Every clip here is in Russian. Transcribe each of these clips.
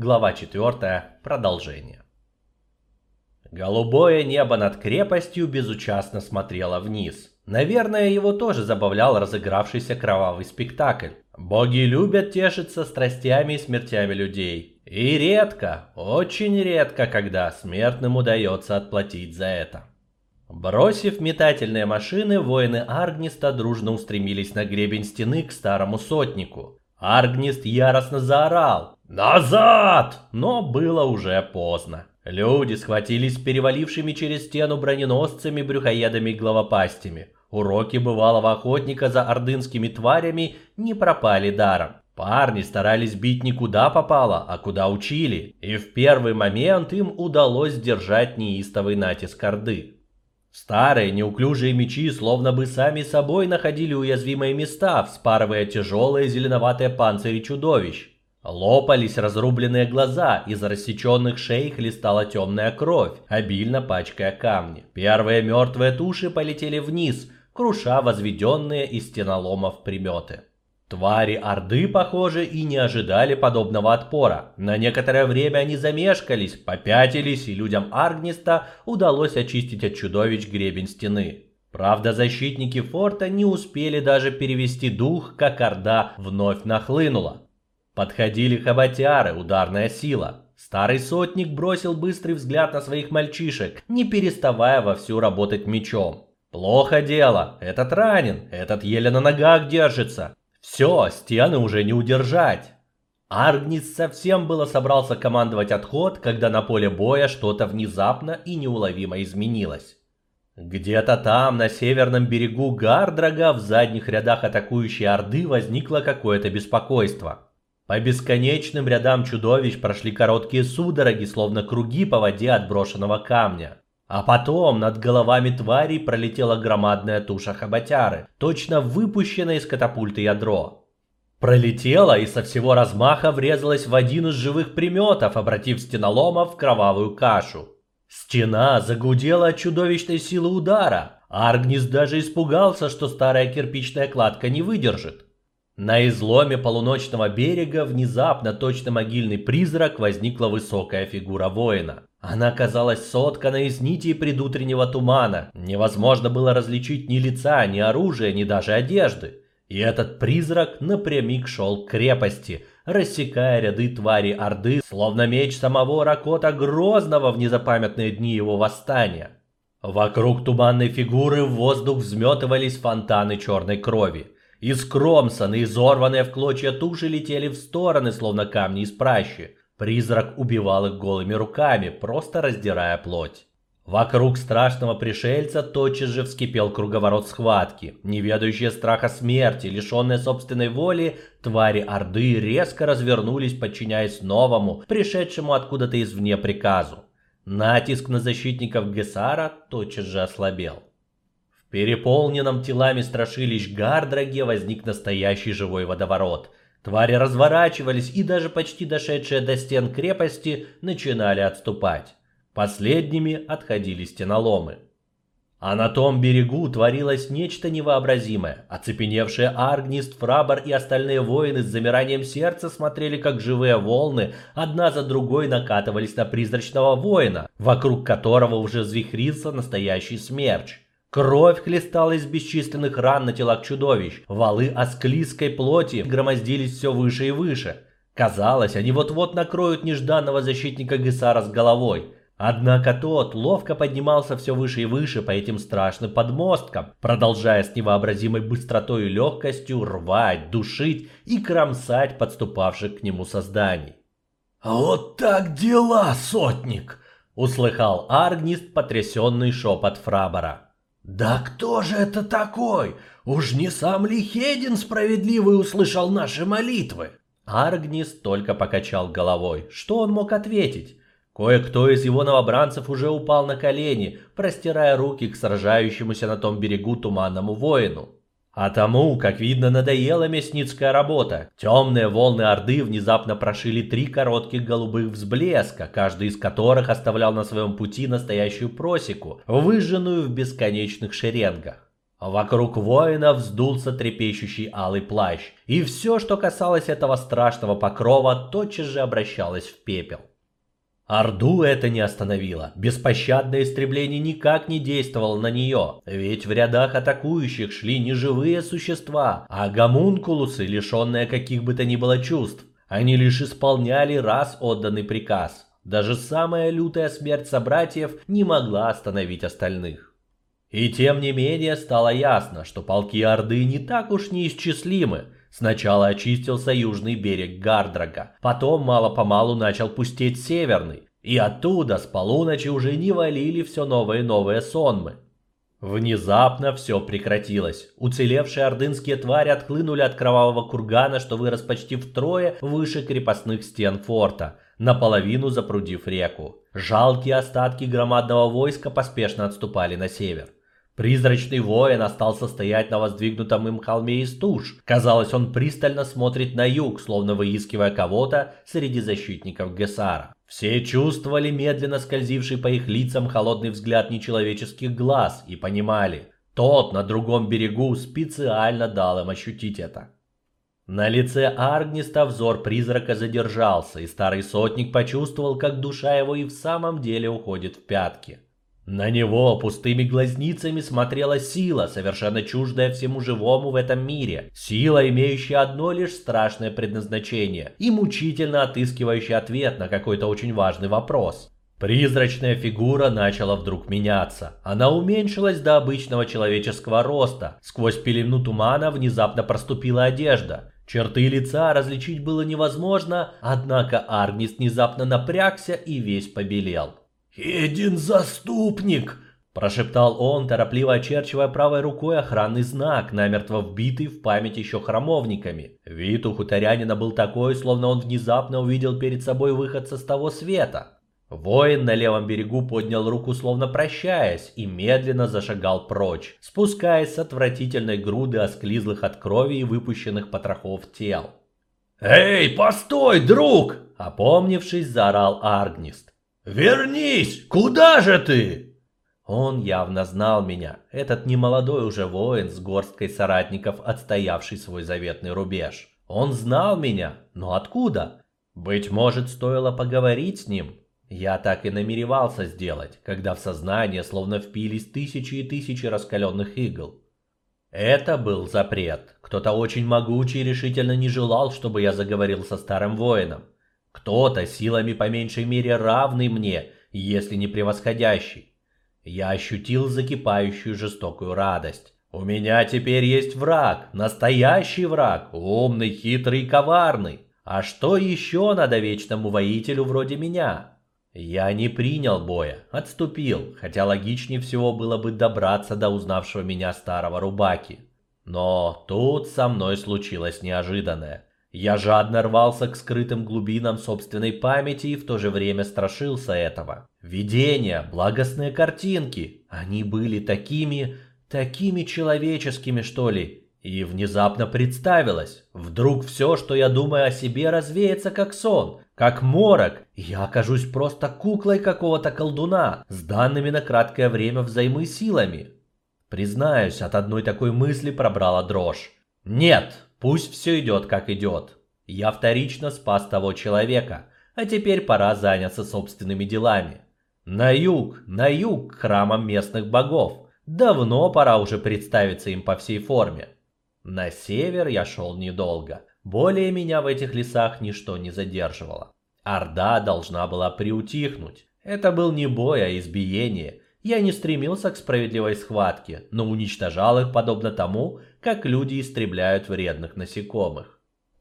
глава 4, продолжение. Голубое небо над крепостью безучастно смотрело вниз. Наверное, его тоже забавлял разыгравшийся кровавый спектакль. Боги любят тешиться страстями и смертями людей. И редко, очень редко, когда смертным удается отплатить за это. Бросив метательные машины, воины Аргниста дружно устремились на гребень стены к старому сотнику. Аргнист яростно заорал «Назад!», но было уже поздно. Люди схватились с перевалившими через стену броненосцами, брюхоедами и главопастями. Уроки бывалого охотника за ордынскими тварями не пропали даром. Парни старались бить не куда попало, а куда учили, и в первый момент им удалось сдержать неистовый натиск Орды. Старые неуклюжие мечи словно бы сами собой находили уязвимые места, вспарывая тяжелые зеленоватые панцири чудовищ. Лопались разрубленные глаза, из рассеченных шей хлестала темная кровь, обильно пачкая камни. Первые мертвые туши полетели вниз, круша возведенные из стеноломов приметы. Твари Орды, похоже, и не ожидали подобного отпора. На некоторое время они замешкались, попятились, и людям Аргниста удалось очистить от чудовищ гребень стены. Правда, защитники форта не успели даже перевести дух, как Орда вновь нахлынула. Подходили хоботяры, ударная сила. Старый сотник бросил быстрый взгляд на своих мальчишек, не переставая вовсю работать мечом. Плохо дело, этот ранен, этот еле на ногах держится. Все, стены уже не удержать. Аргнис совсем было собрался командовать отход, когда на поле боя что-то внезапно и неуловимо изменилось. Где-то там, на северном берегу Гардрага, в задних рядах атакующей Орды возникло какое-то беспокойство. По бесконечным рядам чудовищ прошли короткие судороги, словно круги по воде от брошенного камня. А потом над головами тварей пролетела громадная туша хоботяры, точно выпущенная из катапульты ядро. Пролетела и со всего размаха врезалась в один из живых приметов, обратив стенолома в кровавую кашу. Стена загудела от чудовищной силы удара. Аргнис даже испугался, что старая кирпичная кладка не выдержит. На изломе полуночного берега внезапно точно могильный призрак возникла высокая фигура воина. Она казалась сотканной из нитей предутреннего тумана. Невозможно было различить ни лица, ни оружия, ни даже одежды. И этот призрак напрямик шел к крепости, рассекая ряды твари Орды, словно меч самого Ракота Грозного в незапамятные дни его восстания. Вокруг туманной фигуры в воздух взметывались фонтаны черной крови. Искромсанные, изорванные в клочья туши летели в стороны, словно камни из пращи. Призрак убивал их голыми руками, просто раздирая плоть. Вокруг страшного пришельца тотчас же вскипел круговорот схватки. Неведающие страха смерти, лишенные собственной воли, твари Орды резко развернулись, подчиняясь новому, пришедшему откуда-то извне приказу. Натиск на защитников Гесара тотчас же ослабел. Переполненном телами страшилищ Гардраге возник настоящий живой водоворот – Твари разворачивались и даже почти дошедшие до стен крепости начинали отступать. Последними отходили стеноломы. А на том берегу творилось нечто невообразимое. Оцепеневшие Аргнист, Фрабар и остальные воины с замиранием сердца смотрели, как живые волны одна за другой накатывались на призрачного воина, вокруг которого уже взвихрился настоящий смерч. Кровь хлестала из бесчисленных ран на телах чудовищ. Валы осклизкой плоти громоздились все выше и выше. Казалось, они вот-вот накроют нежданного защитника Гесара с головой. Однако тот ловко поднимался все выше и выше по этим страшным подмосткам, продолжая с невообразимой быстротой и легкостью рвать, душить и кромсать подступавших к нему созданий. «Вот так дела, сотник!» — услыхал Аргнист потрясенный шепот Фрабора. «Да кто же это такой? Уж не сам ли Хедин справедливый услышал наши молитвы?» Аргнис только покачал головой. Что он мог ответить? Кое-кто из его новобранцев уже упал на колени, простирая руки к сражающемуся на том берегу туманному воину. А тому, как видно, надоела мясницкая работа. Темные волны Орды внезапно прошили три коротких голубых взблеска, каждый из которых оставлял на своем пути настоящую просеку, выжженную в бесконечных шеренгах. Вокруг воина вздулся трепещущий алый плащ, и все, что касалось этого страшного покрова, тотчас же обращалось в пепел. Орду это не остановило. Беспощадное истребление никак не действовало на нее. Ведь в рядах атакующих шли не живые существа, а гомункулусы, лишенные каких бы то ни было чувств. Они лишь исполняли раз отданный приказ. Даже самая лютая смерть собратьев не могла остановить остальных. И тем не менее стало ясно, что полки Орды не так уж неисчислимы. Сначала очистился южный берег Гардрага, потом мало-помалу начал пустеть северный, и оттуда с полуночи уже не валили все новые новые сонмы. Внезапно все прекратилось. Уцелевшие ордынские твари отхлынули от кровавого кургана, что вырос почти втрое выше крепостных стен форта, наполовину запрудив реку. Жалкие остатки громадного войска поспешно отступали на север. Призрачный воин остался стоять на воздвигнутом им холме из туш. Казалось, он пристально смотрит на юг, словно выискивая кого-то среди защитников Гесара. Все чувствовали медленно скользивший по их лицам холодный взгляд нечеловеческих глаз и понимали, тот на другом берегу специально дал им ощутить это. На лице Аргниста взор призрака задержался, и старый сотник почувствовал, как душа его и в самом деле уходит в пятки. На него пустыми глазницами смотрела сила, совершенно чуждая всему живому в этом мире. Сила, имеющая одно лишь страшное предназначение и мучительно отыскивающая ответ на какой-то очень важный вопрос. Призрачная фигура начала вдруг меняться. Она уменьшилась до обычного человеческого роста. Сквозь пелену тумана внезапно проступила одежда. Черты лица различить было невозможно, однако Аргнист внезапно напрягся и весь побелел. «Един заступник!» – прошептал он, торопливо очерчивая правой рукой охранный знак, намертво вбитый в память еще храмовниками. Вид у хуторянина был такой, словно он внезапно увидел перед собой выходца с того света. Воин на левом берегу поднял руку, словно прощаясь, и медленно зашагал прочь, спускаясь с отвратительной груды осклизлых от крови и выпущенных потрохов тел. «Эй, постой, друг!» – опомнившись, заорал Аргнист. «Вернись! Куда же ты?» Он явно знал меня, этот немолодой уже воин с горсткой соратников, отстоявший свой заветный рубеж. Он знал меня, но откуда? Быть может, стоило поговорить с ним? Я так и намеревался сделать, когда в сознание словно впились тысячи и тысячи раскаленных игл. Это был запрет. Кто-то очень могучий решительно не желал, чтобы я заговорил со старым воином. Кто-то силами по меньшей мере равный мне, если не превосходящий. Я ощутил закипающую жестокую радость. У меня теперь есть враг, настоящий враг, умный, хитрый и коварный. А что еще надо вечному воителю вроде меня? Я не принял боя, отступил, хотя логичнее всего было бы добраться до узнавшего меня старого рубаки. Но тут со мной случилось неожиданное. Я жадно рвался к скрытым глубинам собственной памяти и в то же время страшился этого. Видения, благостные картинки, они были такими, такими человеческими, что ли. И внезапно представилось, вдруг все, что я думаю о себе, развеется как сон, как морок, я окажусь просто куклой какого-то колдуна с данными на краткое время взаймы силами. Признаюсь, от одной такой мысли пробрала дрожь. Нет, Пусть все идет как идет. Я вторично спас того человека, а теперь пора заняться собственными делами. На юг, на юг к храмам местных богов. Давно пора уже представиться им по всей форме. На север я шел недолго. Более меня в этих лесах ничто не задерживало. Орда должна была приутихнуть. Это был не бой, а избиение. Я не стремился к справедливой схватке, но уничтожал их подобно тому, как люди истребляют вредных насекомых.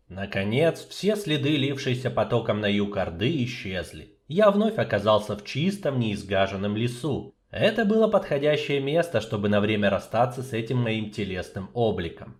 Наконец, все следы, лившиеся потоком на юг Орды, исчезли. Я вновь оказался в чистом, неизгаженном лесу. Это было подходящее место, чтобы на время расстаться с этим моим телесным обликом.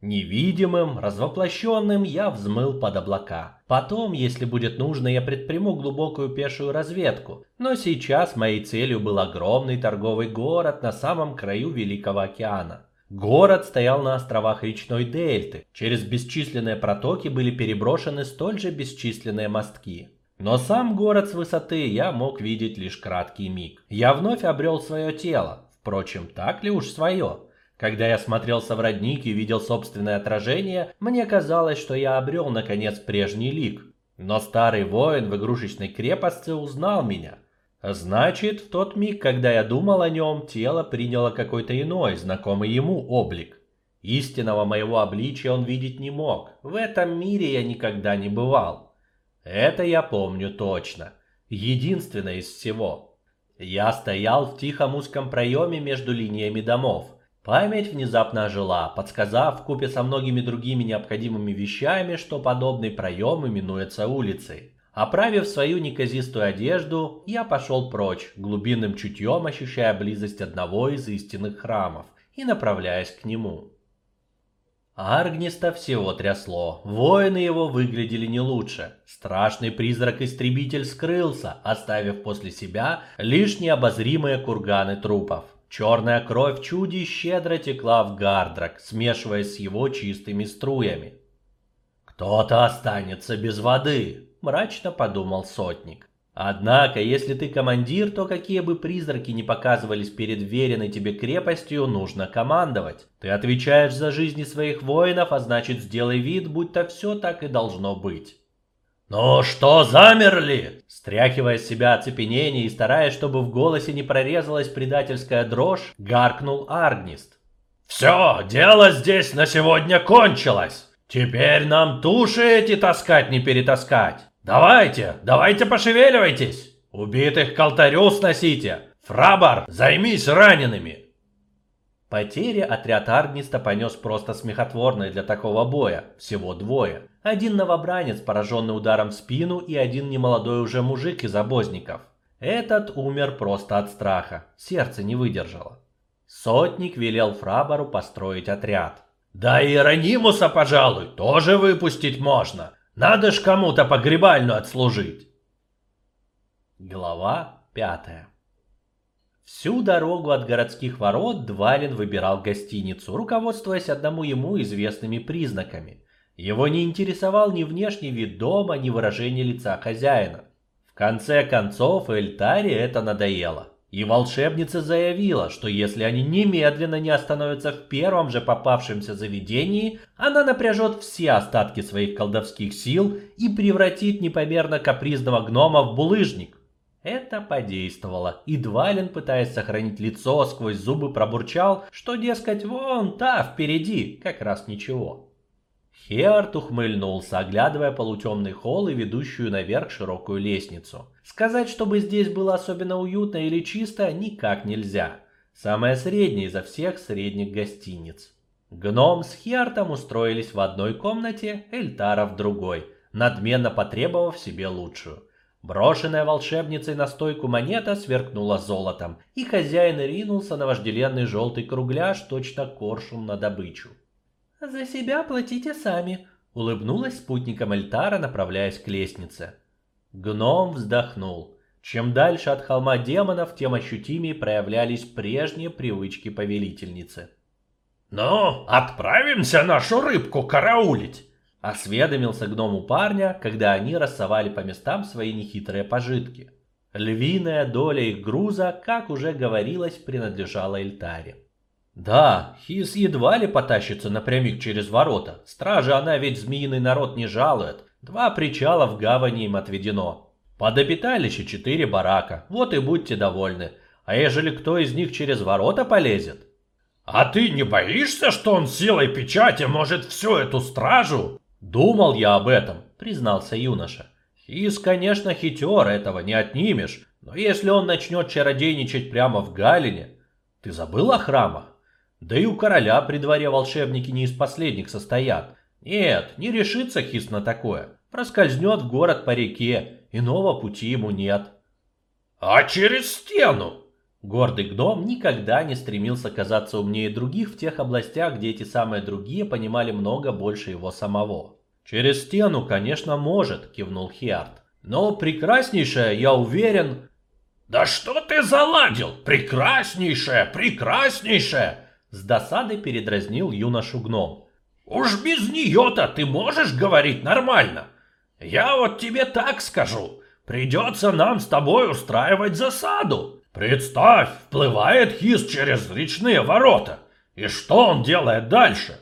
Невидимым, развоплощенным я взмыл под облака. Потом, если будет нужно, я предприму глубокую пешую разведку. Но сейчас моей целью был огромный торговый город на самом краю Великого океана. Город стоял на островах речной дельты. Через бесчисленные протоки были переброшены столь же бесчисленные мостки. Но сам город с высоты я мог видеть лишь краткий миг. Я вновь обрел свое тело. Впрочем, так ли уж свое? Когда я смотрелся в родник и видел собственное отражение, мне казалось, что я обрел наконец прежний лик. Но старый воин в игрушечной крепости узнал меня. Значит, в тот миг, когда я думал о нем, тело приняло какой-то иной, знакомый ему облик. Истинного моего обличия он видеть не мог. В этом мире я никогда не бывал. Это я помню точно. Единственное из всего. Я стоял в тихом узком проеме между линиями домов. Память внезапно ожила, подсказав купе со многими другими необходимыми вещами, что подобный проем именуется улицей. Оправив свою неказистую одежду, я пошел прочь, глубинным чутьем ощущая близость одного из истинных храмов и направляясь к нему. Аргниста всего трясло, воины его выглядели не лучше. Страшный призрак-истребитель скрылся, оставив после себя лишь необозримые курганы трупов. Черная кровь чуди щедро текла в Гардрак, смешиваясь с его чистыми струями. «Кто-то останется без воды», – мрачно подумал сотник. Однако, если ты командир, то какие бы призраки ни показывались перед веренной тебе крепостью, нужно командовать. Ты отвечаешь за жизни своих воинов, а значит сделай вид, будто все так и должно быть. «Ну что, замерли?» Стряхивая с себя оцепенение и стараясь, чтобы в голосе не прорезалась предательская дрожь, гаркнул Аргнист. «Все, дело здесь на сегодня кончилось. Теперь нам туши эти таскать не перетаскать. «Давайте, давайте пошевеливайтесь! Убитых к алтарю сносите! Фрабар, займись ранеными!» Потери отряд Аргниста понес просто смехотворные для такого боя. Всего двое. Один новобранец, пораженный ударом в спину, и один немолодой уже мужик из обозников. Этот умер просто от страха. Сердце не выдержало. Сотник велел Фрабару построить отряд. «Да и Иеронимуса, пожалуй, тоже выпустить можно. Надо ж кому-то погребальную отслужить. Глава пятая. Всю дорогу от городских ворот Двалин выбирал гостиницу, руководствуясь одному ему известными признаками. Его не интересовал ни внешний вид дома, ни выражение лица хозяина. В конце концов, Эльтаре это надоело. И волшебница заявила, что если они немедленно не остановятся в первом же попавшемся заведении, она напряжет все остатки своих колдовских сил и превратит непомерно капризного гнома в булыжник. Это подействовало, и Двалин, пытаясь сохранить лицо, сквозь зубы пробурчал, что, дескать, вон та впереди, как раз ничего. Хеарт ухмыльнулся, оглядывая полутемный холл и ведущую наверх широкую лестницу. Сказать, чтобы здесь было особенно уютно или чисто, никак нельзя. Самая средняя изо всех средних гостиниц. Гном с Хиартом устроились в одной комнате, Эльтара в другой, надменно потребовав себе лучшую. Брошенная волшебницей на стойку монета сверкнула золотом, и хозяин ринулся на вожделенный желтый кругляш, точно коршун на добычу. «За себя платите сами», — улыбнулась спутником Эльтара, направляясь к лестнице. Гном вздохнул. Чем дальше от холма демонов, тем ощутимее проявлялись прежние привычки повелительницы. «Ну, отправимся нашу рыбку караулить!» Осведомился гном у парня, когда они рассовали по местам свои нехитрые пожитки. Львиная доля их груза, как уже говорилось, принадлежала Эльтаре. Да, Хис едва ли потащится напрямик через ворота. Стражи она ведь змеиный народ не жалует. Два причала в гавани им отведено. Под обиталище четыре барака. Вот и будьте довольны. А ежели кто из них через ворота полезет? А ты не боишься, что он силой печати может всю эту стражу? Думал я об этом, признался юноша. Хис, конечно, хитер, этого не отнимешь. Но если он начнет чародейничать прямо в Галине... Ты забыл о храмах? Да и у короля при дворе волшебники не из последних состоят. Нет, не решится Хис на такое. Проскользнет в город по реке, иного пути ему нет. А через стену? Гордый гном никогда не стремился казаться умнее других в тех областях, где эти самые другие понимали много больше его самого. «Через стену, конечно, может», — кивнул Хиарт. «Но прекраснейшая, я уверен...» «Да что ты заладил? Прекраснейшая, прекраснейшая!» С досадой передразнил юношу гном. «Уж без нее-то ты можешь говорить нормально? Я вот тебе так скажу. Придется нам с тобой устраивать засаду. Представь, вплывает хис через речные ворота. И что он делает дальше?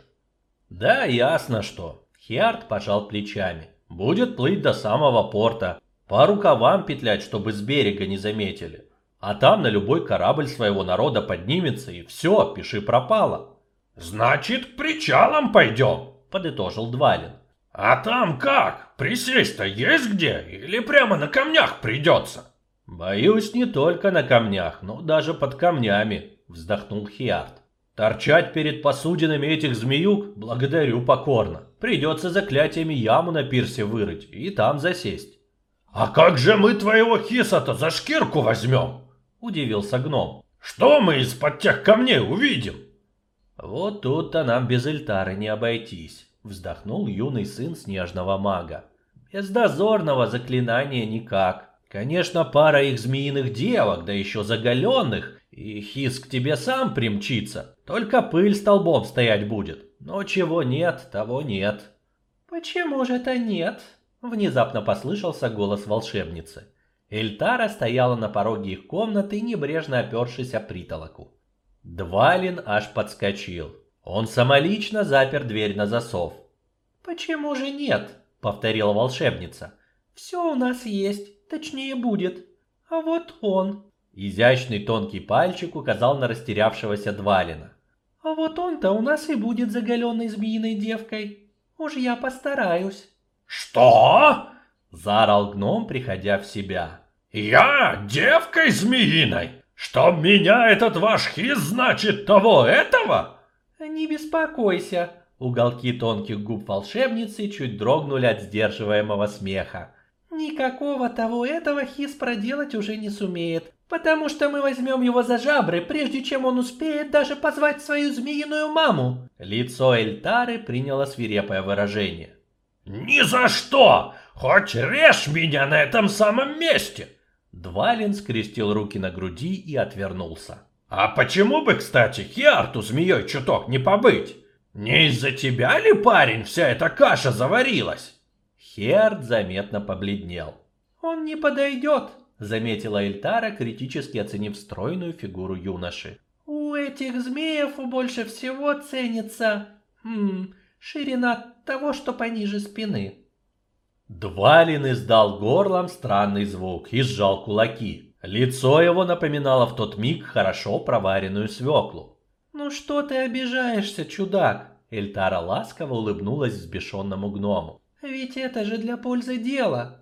Да, ясно что. Хиарт пожал плечами. Будет плыть до самого порта. По рукавам петлять, чтобы с берега не заметили. А там на любой корабль своего народа поднимется и все, пиши пропало. Значит, к причалам пойдем, подытожил Двалин. А там как? Присесть-то есть где? Или прямо на камнях придется? Боюсь, не только на камнях, но даже под камнями, вздохнул Хиарт. Торчать перед посудинами этих змеюк благодарю покорно. Придется заклятиями яму на пирсе вырыть и там засесть. А как же мы твоего хиса-то за шкирку возьмем? Удивился гном. Что мы из-под тех камней увидим? Вот тут-то нам без Эльтары не обойтись, вздохнул юный сын снежного мага. Без дозорного заклинания никак. Конечно, пара их змеиных девок, да еще заголенных, и хис тебе сам примчится. Только пыль столбом стоять будет. Но чего нет, того нет. Почему же это нет? Внезапно послышался голос волшебницы. Эльтара стояла на пороге их комнаты, небрежно опершись о притолоку. Двалин аж подскочил. Он самолично запер дверь на засов. «Почему же нет?» — повторила волшебница. «Все у нас есть, точнее будет. А вот он». Изящный тонкий пальчик указал на растерявшегося Двалина. «А вот он-то у нас и будет заголенной змеиной девкой. Уж я постараюсь». «Что?» — заорал гном, приходя в себя. «Я девкой змеиной? Чтоб меня этот ваш хиз значит того этого?» «Не беспокойся», — уголки тонких губ волшебницы чуть дрогнули от сдерживаемого смеха. «Никакого того этого хиз проделать уже не сумеет, потому что мы возьмем его за жабры, прежде чем он успеет даже позвать свою змеиную маму». Лицо Эльтары приняло свирепое выражение. «Ни за что! Хоть режь меня на этом самом месте!» Двалин скрестил руки на груди и отвернулся. «А почему бы, кстати, Хиарту змеей чуток не побыть? Не из-за тебя ли, парень, вся эта каша заварилась?» Хиарт заметно побледнел. «Он не подойдет», — заметила Эльтара, критически оценив стройную фигуру юноши. «У этих змеев больше всего ценится... Хм, ширина того, что пониже спины. Двалин издал горлом странный звук и сжал кулаки. Лицо его напоминало в тот миг хорошо проваренную свеклу. «Ну что ты обижаешься, чудак?» Эльтара ласково улыбнулась взбешенному гному. «Ведь это же для пользы дела!»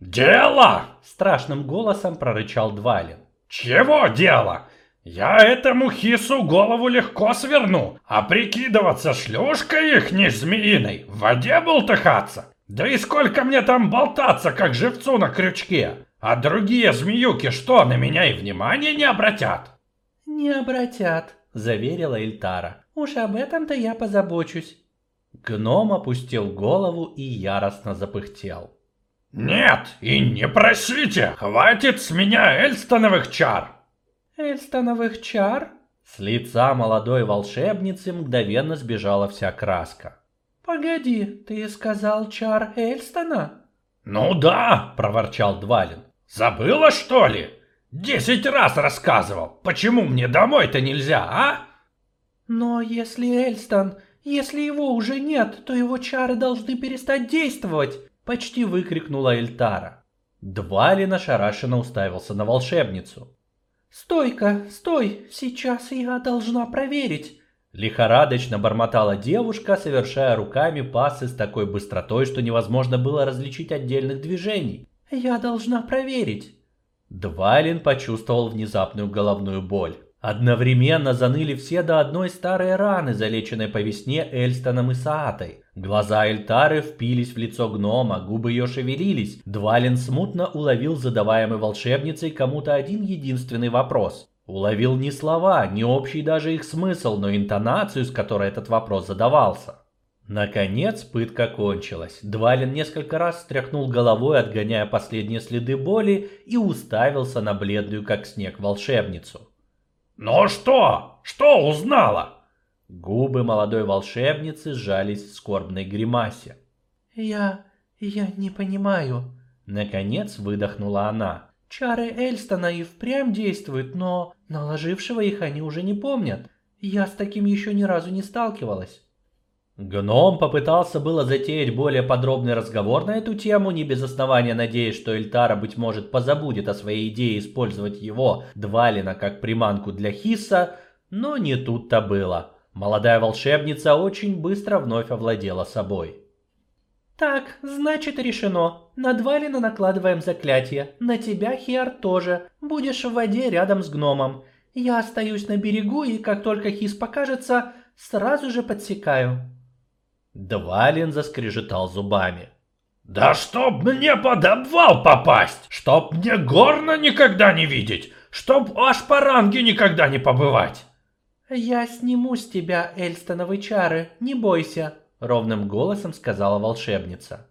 «Дело!» – страшным голосом прорычал Двалин. «Чего дело? Я этому хису голову легко сверну, а прикидываться шлюшкой их не змеиной, в воде болтыхаться. Да и сколько мне там болтаться, как живцу на крючке? А другие змеюки что, на меня и внимания не обратят? Не обратят, заверила Эльтара. Уж об этом-то я позабочусь. Гном опустил голову и яростно запыхтел. «Нет, и не просите! Хватит с меня эльстоновых чар!» Эльстоновых чар? С лица молодой волшебницы мгновенно сбежала вся краска. «Погоди, ты сказал чар Эльстона?» «Ну да», — проворчал Двалин. «Забыла, что ли? Десять раз рассказывал. Почему мне домой-то нельзя, а?» «Но если Эльстон, если его уже нет, то его чары должны перестать действовать!» — почти выкрикнула Эльтара. Двалин ошарашенно уставился на волшебницу. «Стой-ка, стой, сейчас я должна проверить!» Лихорадочно бормотала девушка, совершая руками пасы с такой быстротой, что невозможно было различить отдельных движений. «Я должна проверить!» Двалин почувствовал внезапную головную боль. Одновременно заныли все до одной старые раны, залеченные по весне Эльстоном и Саатой. Глаза Эльтары впились в лицо гнома, губы ее шевелились. Двалин смутно уловил задаваемый волшебницей кому-то один единственный вопрос. Уловил не слова, не общий даже их смысл, но интонацию, с которой этот вопрос задавался. Наконец пытка кончилась. Двалин несколько раз стряхнул головой, отгоняя последние следы боли, и уставился на бледную, как снег, волшебницу. «Ну что? Что узнала?» Губы молодой волшебницы сжались в скорбной гримасе. «Я... я не понимаю», — наконец выдохнула она. «Чары Эльстона и впрямь действуют, но наложившего их они уже не помнят. Я с таким еще ни разу не сталкивалась. Гном попытался было затеять более подробный разговор на эту тему, не без основания надеясь, что Эльтара, быть может, позабудет о своей идее использовать его, Двалина, как приманку для Хисса, но не тут-то было. Молодая волшебница очень быстро вновь овладела собой. «Так, значит решено. На Двалина накладываем заклятие. На тебя, Хиар, тоже. Будешь в воде рядом с гномом. Я остаюсь на берегу, и как только Хис покажется, сразу же подсекаю». Двалин заскрежетал зубами. «Да чтоб мне под обвал попасть! Чтоб мне горно никогда не видеть! Чтоб аж по ранге никогда не побывать!» «Я сниму с тебя Эльстоновы чары, не бойся», — ровным голосом сказала волшебница.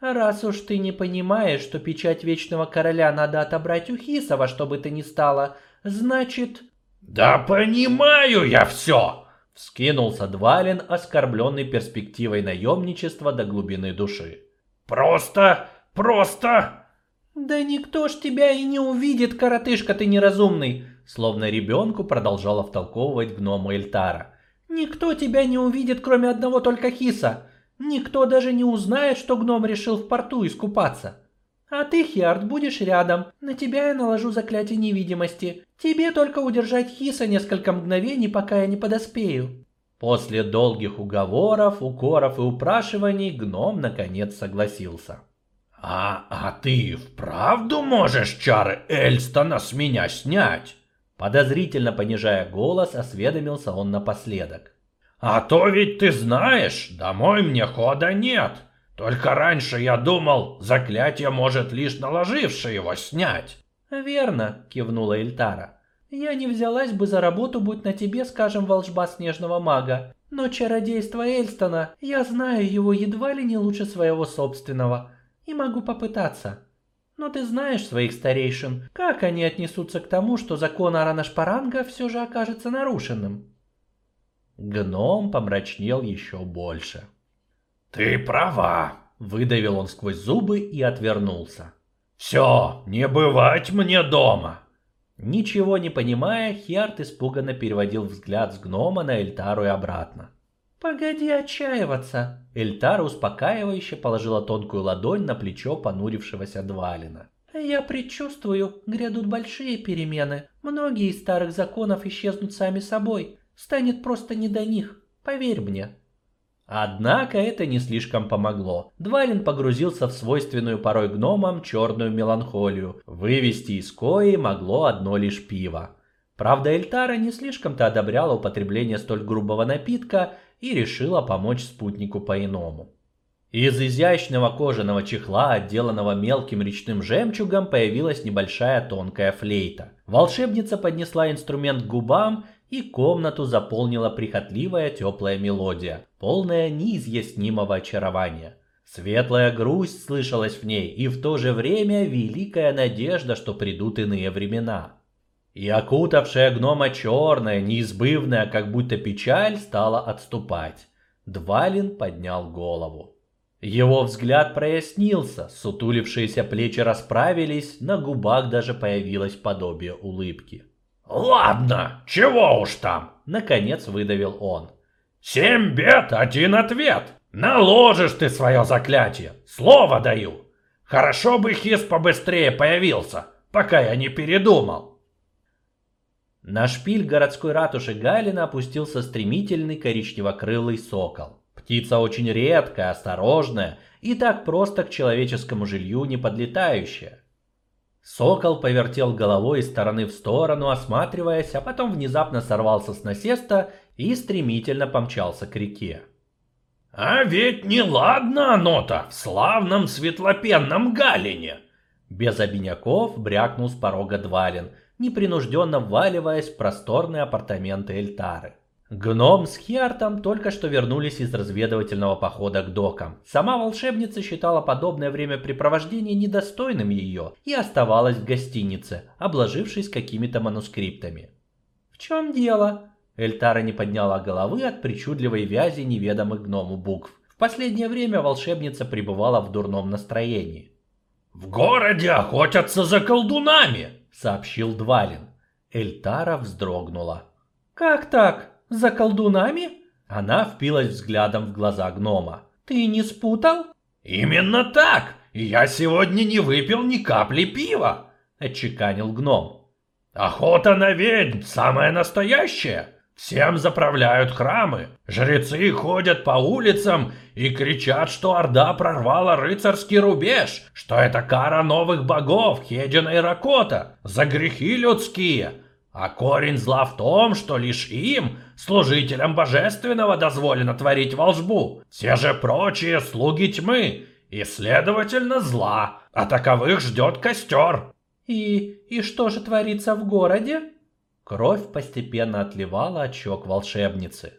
«Раз уж ты не понимаешь, что печать Вечного Короля надо отобрать у Хисова, чтобы ты не стала, значит...» «Да понимаю я все!» Скинулся Двалин, оскорбленный перспективой наемничества до глубины души. «Просто, просто...» «Да никто ж тебя и не увидит, коротышка ты неразумный!» Словно ребенку продолжала втолковывать гному Эльтара. «Никто тебя не увидит, кроме одного только Хиса. Никто даже не узнает, что гном решил в порту искупаться. А ты, Хиард, будешь рядом. На тебя я наложу заклятие невидимости. Тебе только удержать Хиса несколько мгновений, пока я не подоспею». После долгих уговоров, укоров и упрашиваний гном наконец согласился. «А, а ты вправду можешь чары Эльстона с меня снять?» Подозрительно понижая голос, осведомился он напоследок. «А то ведь ты знаешь, домой мне хода нет. Только раньше я думал, заклятие может лишь наложивший его снять». «Верно», — кивнула Эльтара. «Я не взялась бы за работу, будь на тебе, скажем, волжба снежного мага. Но чародейство Эльстона, я знаю его едва ли не лучше своего собственного. И могу попытаться. Но ты знаешь своих старейшин, как они отнесутся к тому, что закон Аранашпаранга все же окажется нарушенным?» Гном помрачнел еще больше. «Ты права», — выдавил он сквозь зубы и отвернулся. «Все, не бывать мне дома!» Ничего не понимая, Хиарт испуганно переводил взгляд с гнома на Эльтару и обратно. «Погоди отчаиваться!» Эльтара успокаивающе положила тонкую ладонь на плечо понурившегося Двалина. «Я предчувствую, грядут большие перемены. Многие из старых законов исчезнут сами собой. Станет просто не до них, поверь мне». Однако это не слишком помогло. Двалин погрузился в свойственную порой гномам черную меланхолию. Вывести из кои могло одно лишь пиво. Правда, Эльтара не слишком-то одобряла употребление столь грубого напитка и решила помочь спутнику по-иному. Из изящного кожаного чехла, отделанного мелким речным жемчугом, появилась небольшая тонкая флейта. Волшебница поднесла инструмент к губам и комнату заполнила прихотливая теплая мелодия, полная неизъяснимого очарования. Светлая грусть слышалась в ней, и в то же время великая надежда, что придут иные времена. И окутавшая гнома черная, неизбывная, как будто печаль, стала отступать. Двалин поднял голову. Его взгляд прояснился, сутулившиеся плечи расправились, на губах даже появилось подобие улыбки. «Ладно, чего уж там!» — наконец выдавил он. «Семь бед, один ответ! Наложишь ты свое заклятие, слово даю! Хорошо бы Хис побыстрее появился, пока я не передумал!» На шпиль городской ратуши Галина опустился стремительный коричневокрылый сокол. Птица очень редкая, осторожная и так просто к человеческому жилью не подлетающая. Сокол повертел головой из стороны в сторону, осматриваясь, а потом внезапно сорвался с насеста и стремительно помчался к реке. «А ведь не ладно оно-то в славном светлопенном галине!» Без обиняков брякнул с порога Двалин, непринужденно вваливаясь в просторные апартаменты Эльтары. Гном с Хиартом только что вернулись из разведывательного похода к докам. Сама волшебница считала подобное времяпрепровождение недостойным ее и оставалась в гостинице, обложившись какими-то манускриптами. «В чем дело?» Эльтара не подняла головы от причудливой вязи неведомых гному букв. В последнее время волшебница пребывала в дурном настроении. «В городе охотятся за колдунами!» — сообщил Двалин. Эльтара вздрогнула. «Как так?» За колдунами? Она впилась взглядом в глаза гнома. Ты не спутал? Именно так! Я сегодня не выпил ни капли пива, отчеканил гном. Охота на ведьм самая настоящая. Всем заправляют храмы. Жрецы ходят по улицам и кричат, что Орда прорвала рыцарский рубеж, что это кара новых богов Хедина и Ракота за грехи людские. А корень зла в том, что лишь им, служителям божественного, дозволено творить волшбу. Все же прочие слуги тьмы, и, следовательно, зла, а таковых ждет костер. И, и что же творится в городе? Кровь постепенно отливала от щек волшебницы.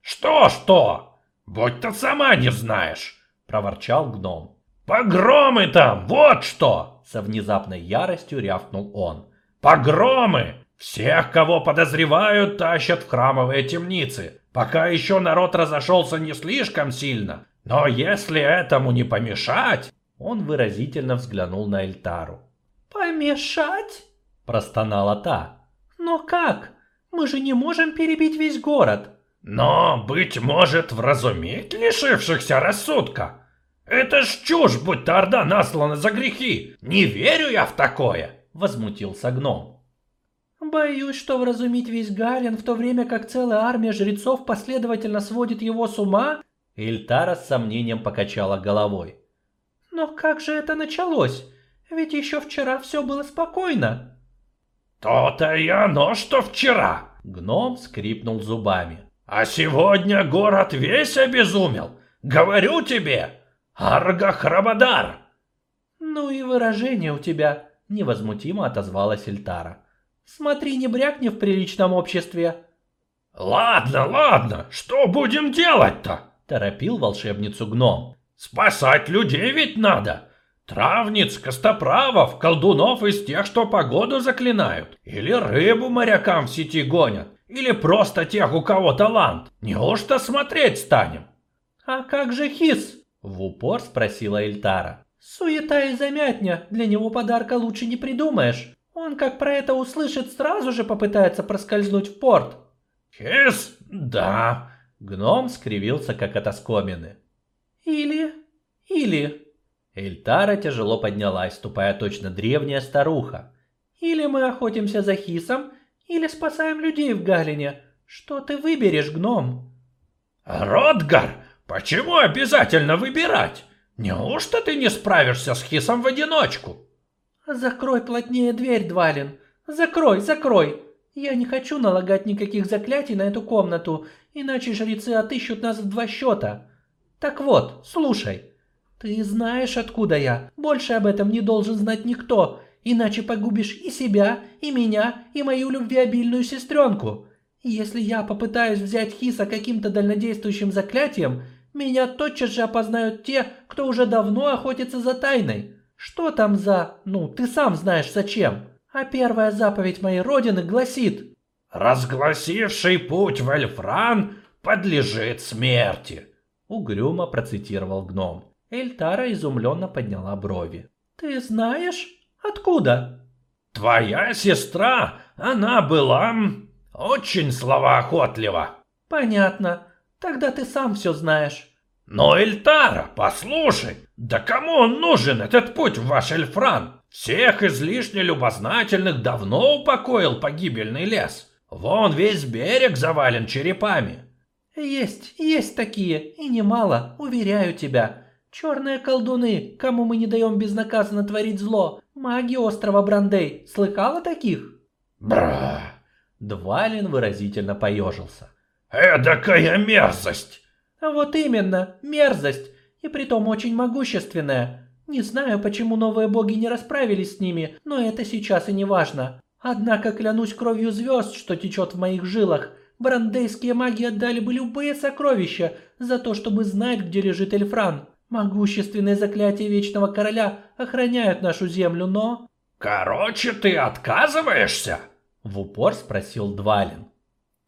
«Что-что? Будь ты сама не знаешь!» – проворчал гном. «Погромы там, вот что!» – со внезапной яростью рявкнул он. «Погромы! Всех, кого подозревают, тащат в храмовые темницы, пока еще народ разошелся не слишком сильно. Но если этому не помешать...» Он выразительно взглянул на Эльтару. «Помешать?» – простонала та. Но как? Мы же не можем перебить весь город. Но, быть может, вразумить лишившихся рассудка? Это ж чушь, будь то Орда наслана за грехи. Не верю я в такое, возмутился гном. Боюсь, что вразумить весь Гален, в то время как целая армия жрецов последовательно сводит его с ума? Ильтара с сомнением покачала головой. Но как же это началось? Ведь еще вчера все было спокойно. «То-то и оно, что вчера!» Гном скрипнул зубами. «А сегодня город весь обезумел! Говорю тебе! Арга-Храбадар!» «Ну и выражение у тебя!» — невозмутимо отозвалась Эльтара. «Смотри, не брякни в приличном обществе!» «Ладно, ладно, что будем делать-то?» — торопил волшебницу гном. «Спасать людей ведь надо! Травниц, костоправов, колдунов из тех, что погоду заклинают. Или рыбу морякам в сети гонят. Или просто тех, у кого талант. Неужто смотреть станем? А как же Хис? В упор спросила Эльтара. Суета и замятня. Для него подарка лучше не придумаешь. Он как про это услышит, сразу же попытается проскользнуть в порт. Хис? Да. Гном скривился, как от оскомины. Или... Или... Эльтара тяжело поднялась, ступая точно древняя старуха. «Или мы охотимся за Хисом, или спасаем людей в Галине. Что ты выберешь, гном?» «Ротгар, почему обязательно выбирать? Неужто ты не справишься с Хисом в одиночку?» «Закрой плотнее дверь, Двалин. Закрой, закрой. Я не хочу налагать никаких заклятий на эту комнату, иначе жрецы отыщут нас в два счета. Так вот, слушай». «Ты знаешь, откуда я. Больше об этом не должен знать никто, иначе погубишь и себя, и меня, и мою любвеобильную сестренку. Если я попытаюсь взять Хиса каким-то дальнодействующим заклятием, меня тотчас же опознают те, кто уже давно охотится за тайной. Что там за... ну, ты сам знаешь зачем. А первая заповедь моей родины гласит... «Разгласивший путь в Эльфран подлежит смерти», — угрюмо процитировал гном. Эльтара изумленно подняла брови. «Ты знаешь? Откуда?» «Твоя сестра, она была очень словоохотлива». «Понятно. Тогда ты сам все знаешь». «Но, Эльтара, послушай, да кому он нужен, этот путь в ваш Эльфран? Всех излишне любознательных давно упокоил погибельный лес. Вон весь берег завален черепами». «Есть, есть такие, и немало, уверяю тебя. Черные колдуны, кому мы не даем безнаказанно творить зло. Маги острова Брандей. Слыхала таких? Бра! Двалин выразительно поежился. Эдакая мерзость! Вот именно, мерзость. И притом очень могущественная. Не знаю, почему новые боги не расправились с ними, но это сейчас и не важно. Однако клянусь кровью звезд, что течет в моих жилах, брандейские маги отдали бы любые сокровища за то, чтобы знать, где лежит Эльфран. Могущественные заклятия Вечного Короля охраняют нашу землю, но... Короче, ты отказываешься? В упор спросил Двалин.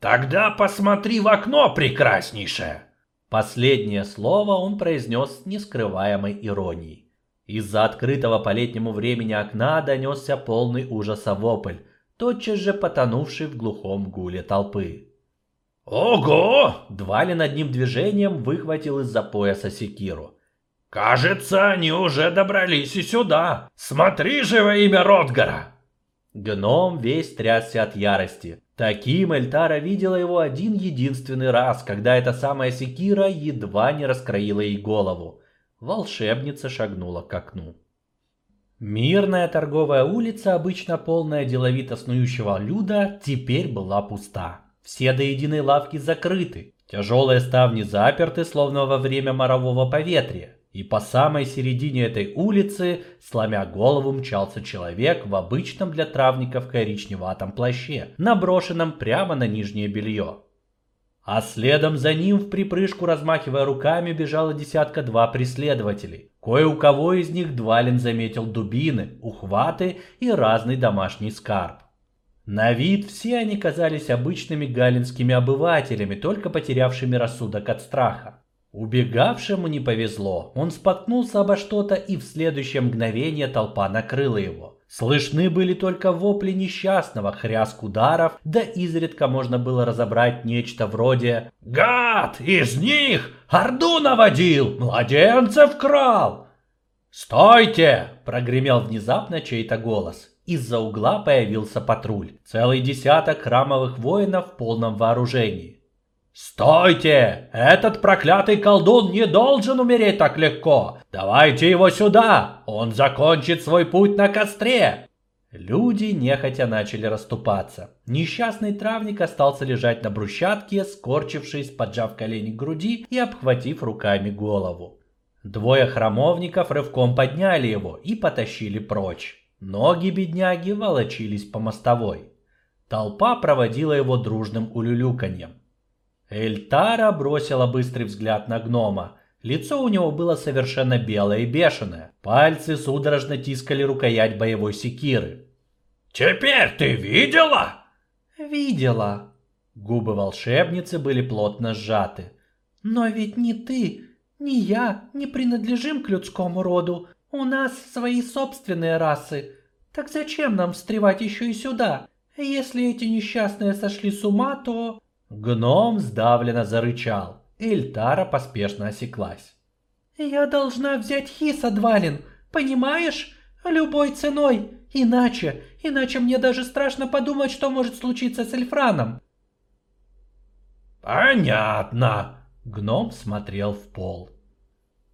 Тогда посмотри в окно, прекраснейшее. Последнее слово он произнес с нескрываемой иронией. Из-за открытого по летнему времени окна донесся полный ужаса вопль, тотчас же потонувший в глухом гуле толпы. Ого! Двалин одним движением выхватил из-за пояса секиру. Кажется, они уже добрались и сюда. Смотри же во имя Ротгара. Гном весь трясся от ярости. Таким Эльтара видела его один единственный раз, когда эта самая секира едва не раскроила ей голову. Волшебница шагнула к окну. Мирная торговая улица, обычно полная деловито снующего люда, теперь была пуста. Все до единой лавки закрыты, тяжелые ставни заперты, словно во время морового поветрия. И по самой середине этой улицы, сломя голову, мчался человек в обычном для травников коричневатом плаще, наброшенном прямо на нижнее белье. А следом за ним в припрыжку, размахивая руками, бежало десятка-два преследователей. Кое у кого из них Двалин заметил дубины, ухваты и разный домашний скарб. На вид все они казались обычными галинскими обывателями, только потерявшими рассудок от страха. Убегавшему не повезло, он споткнулся обо что-то и в следующее мгновение толпа накрыла его. Слышны были только вопли несчастного, хряск ударов, да изредка можно было разобрать нечто вроде «Гад! Из них! Орду наводил! Младенцев крал!» «Стойте!» – прогремел внезапно чей-то голос. Из-за угла появился патруль. Целый десяток храмовых воинов в полном вооружении. «Стойте! Этот проклятый колдун не должен умереть так легко! Давайте его сюда! Он закончит свой путь на костре!» Люди нехотя начали расступаться. Несчастный травник остался лежать на брусчатке, скорчившись, поджав колени к груди и обхватив руками голову. Двое храмовников рывком подняли его и потащили прочь. Ноги бедняги волочились по мостовой. Толпа проводила его дружным улюлюканьем. Эльтара бросила быстрый взгляд на гнома. Лицо у него было совершенно белое и бешеное. Пальцы судорожно тискали рукоять боевой секиры. «Теперь ты видела?» «Видела». Губы волшебницы были плотно сжаты. «Но ведь ни ты, ни я не принадлежим к людскому роду. У нас свои собственные расы. Так зачем нам встревать еще и сюда? Если эти несчастные сошли с ума, то...» Гном сдавленно зарычал. Эльтара поспешно осеклась. «Я должна взять Хиса, Двалин, понимаешь? Любой ценой. Иначе, иначе мне даже страшно подумать, что может случиться с Эльфраном». «Понятно», — гном смотрел в пол.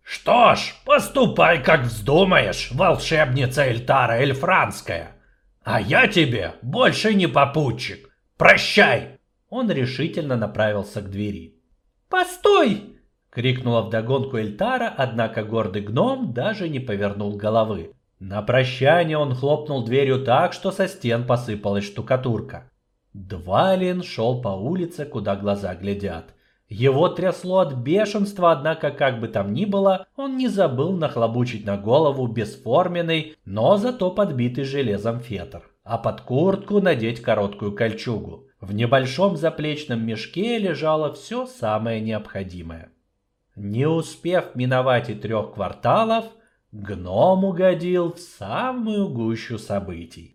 «Что ж, поступай, как вздумаешь, волшебница Эльтара Эльфранская. А я тебе больше не попутчик. Прощай!» Он решительно направился к двери. «Постой!» — крикнула вдогонку Эльтара, однако гордый гном даже не повернул головы. На прощание он хлопнул дверью так, что со стен посыпалась штукатурка. Двалин шел по улице, куда глаза глядят. Его трясло от бешенства, однако, как бы там ни было, он не забыл нахлобучить на голову бесформенный, но зато подбитый железом фетр, а под куртку надеть короткую кольчугу. В небольшом заплечном мешке лежало все самое необходимое. Не успев миновать и трех кварталов, гном угодил в самую гущу событий.